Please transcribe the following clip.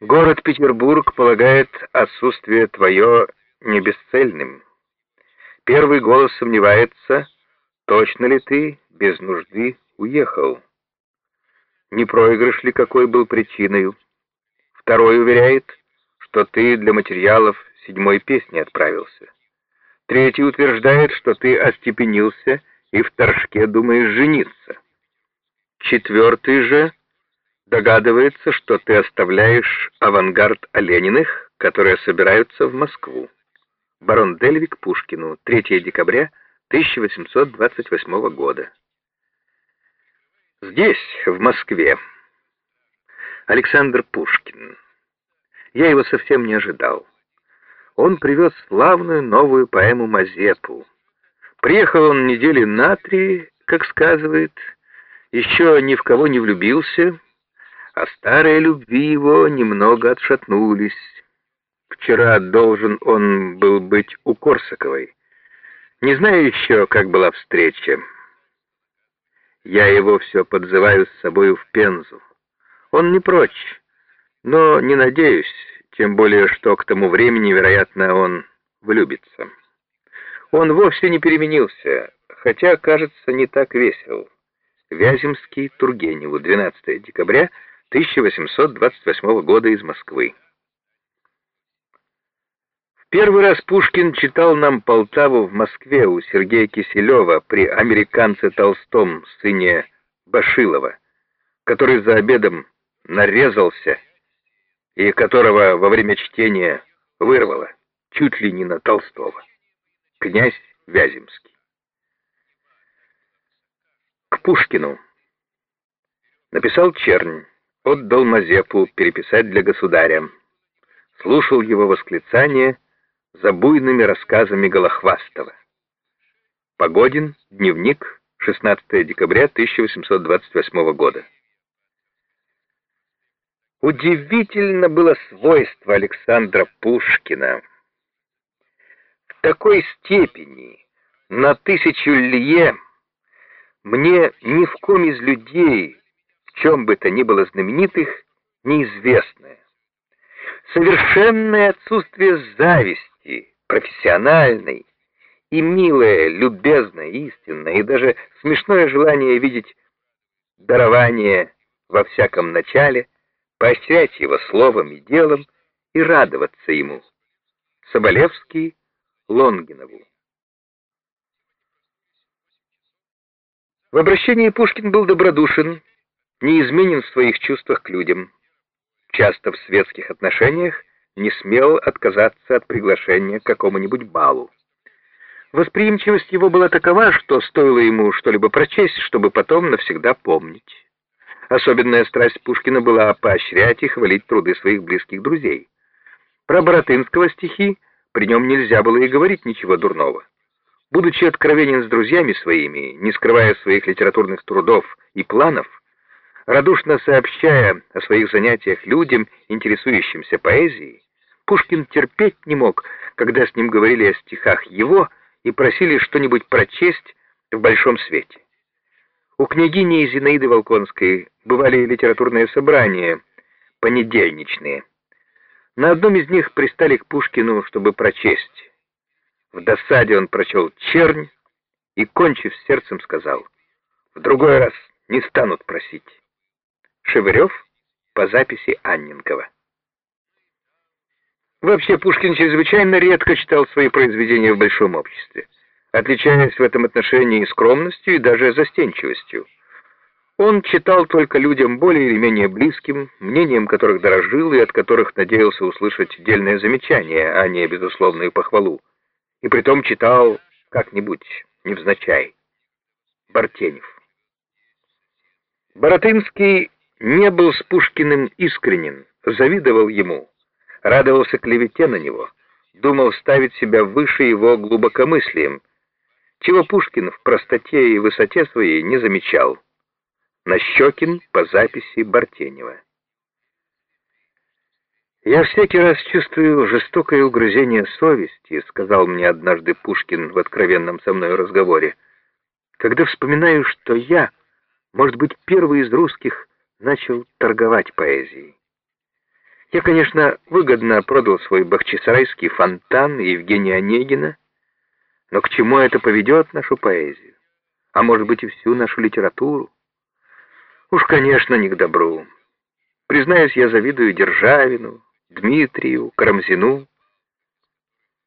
Город Петербург полагает отсутствие твое не бесцельным. Первый голос сомневается, точно ли ты без нужды уехал. Не проигрыш ли какой был причиной? Второй уверяет, что ты для материалов седьмой песни отправился. Третий утверждает, что ты остепенился и в Торжке думаешь жениться. Четвертый же Догадывается, что ты оставляешь авангард Олениных, которые собираются в Москву. Барон Дельвик Пушкину, 3 декабря 1828 года. Здесь, в Москве, Александр Пушкин. Я его совсем не ожидал. Он привез славную новую поэму «Мазепу». Приехал он недели на три, как сказывает, еще ни в кого не влюбился, а старые любви его немного отшатнулись. Вчера должен он был быть у Корсаковой. Не знаю еще, как была встреча. Я его все подзываю с собою в Пензу. Он не прочь, но не надеюсь, тем более, что к тому времени, вероятно, он влюбится. Он вовсе не переменился, хотя, кажется, не так весел. Вяземский Тургеневу, 12 декабря 1828 года из Москвы. В первый раз Пушкин читал нам Полтаву в Москве у Сергея Киселева при американце Толстом, сыне Башилова, который за обедом нарезался и которого во время чтения вырвало чуть ли не на Толстого. Князь Вяземский. К Пушкину. Написал Чернь отдал Мазепу переписать для государя. Слушал его восклицания за буйными рассказами Голохвастова. Погодин, дневник, 16 декабря 1828 года. Удивительно было свойство Александра Пушкина. В такой степени, на тысячу лье, мне ни в ком из людей чем бы то ни было знаменитых, неизвестное. Совершенное отсутствие зависти, профессиональной, и милое, любезное, истинное, и даже смешное желание видеть дарование во всяком начале, поощрять его словом и делом и радоваться ему. Соболевский Лонгинову. В обращении Пушкин был добродушен, неизменен в своих чувствах к людям. Часто в светских отношениях не смел отказаться от приглашения к какому-нибудь балу. Восприимчивость его была такова, что стоило ему что-либо прочесть, чтобы потом навсегда помнить. Особенная страсть Пушкина была поощрять и хвалить труды своих близких друзей. Про Боротынского стихи при нем нельзя было и говорить ничего дурного. Будучи откровенен с друзьями своими, не скрывая своих литературных трудов и планов, Радушно сообщая о своих занятиях людям, интересующимся поэзией, Пушкин терпеть не мог, когда с ним говорили о стихах его и просили что-нибудь прочесть в большом свете. У княгини Зинаиды Волконской бывали литературные собрания, понедельничные. На одном из них пристали к Пушкину, чтобы прочесть. В досаде он прочел «Чернь» и, кончив сердцем, сказал, «В другой раз не станут просить». Шевырев по записи Анненкова. Вообще Пушкин чрезвычайно редко читал свои произведения в большом обществе, отличаясь в этом отношении скромностью и даже застенчивостью. Он читал только людям более или менее близким, мнением которых дорожил и от которых надеялся услышать дельное замечание, а не безусловную похвалу. И притом читал как-нибудь, невзначай. Бартенев. Боротынский не был с Пушкиным искренен, завидовал ему, радовался клевете на него, думал ставить себя выше его глубокомыслием, чего Пушкин в простоте и высоте своей не замечал. Нащекин по записи Бартенева. «Я всякий раз чувствую жестокое угрызение совести», — сказал мне однажды Пушкин в откровенном со мной разговоре, «когда вспоминаю, что я, может быть, первый из русских, начал торговать поэзией. Я, конечно, выгодно продал свой бахчисарайский фонтан и Евгения Онегина, но к чему это поведет нашу поэзию? А может быть и всю нашу литературу? Уж, конечно, не к добру. Признаюсь, я завидую Державину, Дмитрию, Карамзину,